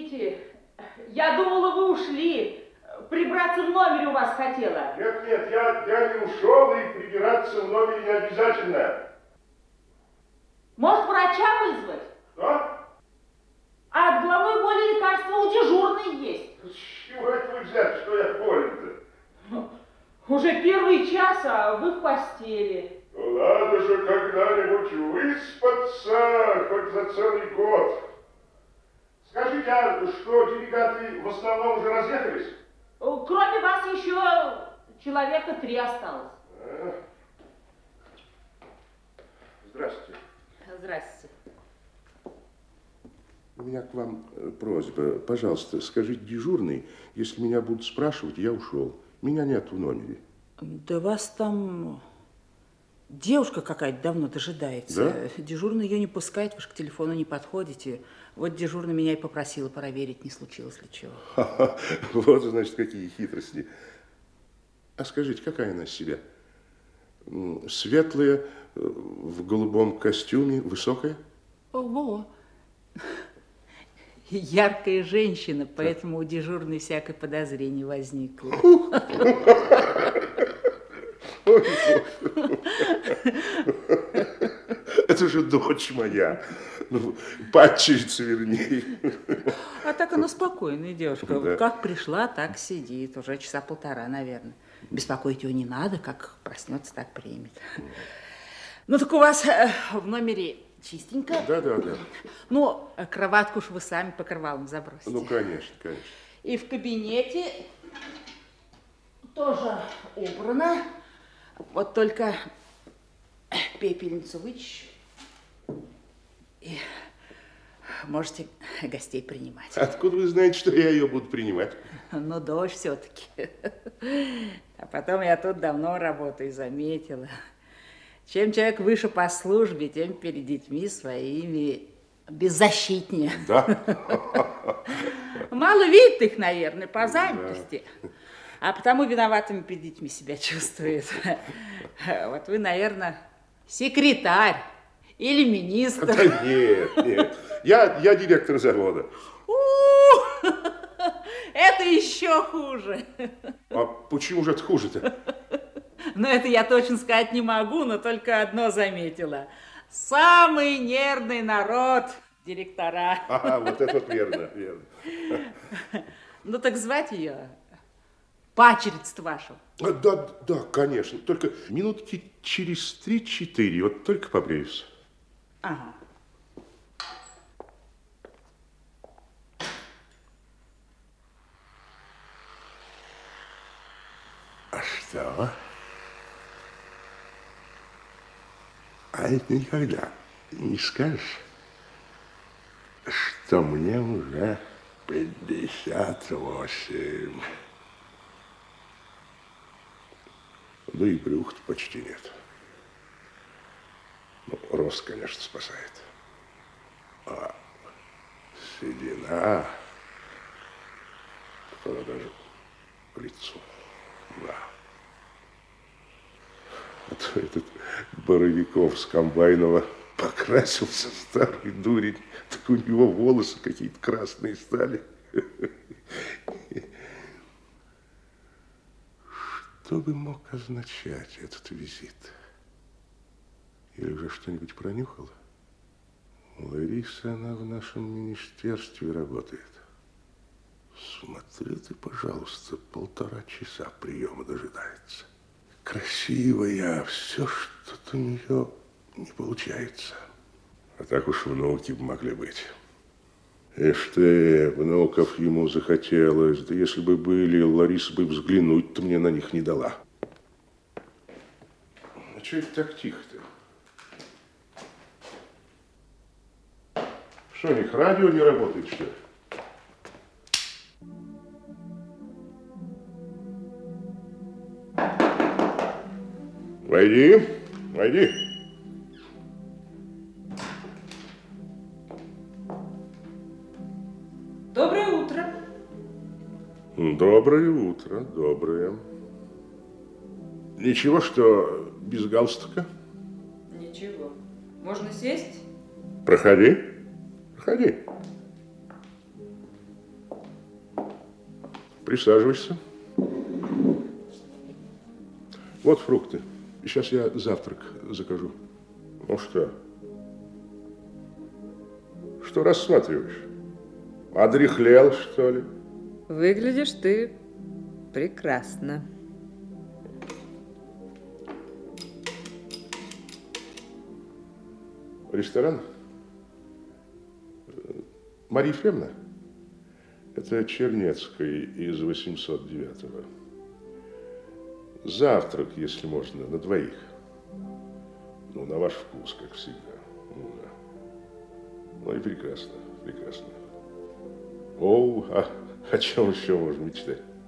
Извините, я думала, вы ушли. Прибраться в номере у вас хотела. Нет, нет, я, я не ушел, и прибираться в номере не обязательно. Может, врача вызвать? Что? А от головной боли лекарства у дежурной есть. С чего это вы взяли, что я болен-то? Уже первый час, а вы в постели. Ну, надо же когда-нибудь выспаться, хоть за целый год. Скажите, а что, делегаты в основном уже разъехались? Кроме вас еще человека три осталось. А? Здравствуйте. Здравствуйте. У меня к вам э, просьба. Пожалуйста, скажите дежурный, если меня будут спрашивать, я ушел. Меня нет в номере. Да вас там девушка какая-то давно дожидается. Да? Дежурный ее не пускает, вы же к телефону не подходите. Вот дежурный меня и попросила проверить, не случилось ли чего. Вот, значит, какие хитрости. А скажите, какая она себя? Светлая, э, в голубом костюме, высокая? Ого! Яркая женщина, поэтому у дежурной всякое подозрение возникло. Это же дочь моя. Ну, падчерица, вернее. А так она спокойная девушка. Да. Как пришла, так сидит. Уже часа полтора, наверное. Беспокоить ее не надо, как проснется, так примет. Ну так у вас э, в номере чистенько. Да, да, да. Ну, а кроватку уж вы сами покрывалом забросите. Ну, конечно, конечно. И в кабинете тоже убрано. Вот только пепельницу вычищу. И можете гостей принимать. Откуда вы знаете, что я ее буду принимать? Ну, дождь все-таки. А потом я тут давно работаю, заметила. Чем человек выше по службе, тем перед детьми своими беззащитнее. Да? Мало видит их, наверное, по занятости. А потому виноватыми перед детьми себя чувствует. Вот вы, наверное, секретарь или министр. Да нет, нет. Я, я директор завода. У, Это еще хуже. А почему же это хуже-то? Но это я точно сказать не могу, но только одно заметила. Самый нервный народ директора. Ага, вот это вот верно, верно. Ну так звать ее пачерица вашу. А, Да, да, конечно. Только минутки через три-четыре, вот только побреюсь. Ага. А что? А это никогда не скажешь, что мне уже пятьдесят восемь. Да и брюха почти нет. Ну, рост, конечно, спасает. А седина, она даже к лицу. Да. А то этот Боровиков с Комбайнова покрасился старый дурень, так у него волосы какие-то красные стали. Что бы мог означать этот визит? Или уже что-нибудь пронюхала? Лариса, она в нашем министерстве работает. Смотри ты, пожалуйста, полтора часа приема дожидается. Красивая, все что-то у нее не получается. А так уж бы могли быть. Ты, внуков ему захотелось. Да если бы были, Лариса бы взглянуть-то мне на них не дала. А что это так тихо-то? Что, у них радио не работает, что ли? Войди, войди. Утро. Доброе утро, доброе. Ничего, что без галстука? Ничего. Можно сесть? Проходи, проходи. Присаживайся. Вот фрукты. Сейчас я завтрак закажу. Ну что? Что рассматриваешь? Одрехлел, что ли? Выглядишь ты прекрасно. Ресторан? Мария Ефремовна? Это Чернецкой из 809-го. Завтрак, если можно, на двоих. Ну, на ваш вкус, как всегда. Ну, да. Ну и прекрасно, прекрасно. О, а о чем еще можно мечтать?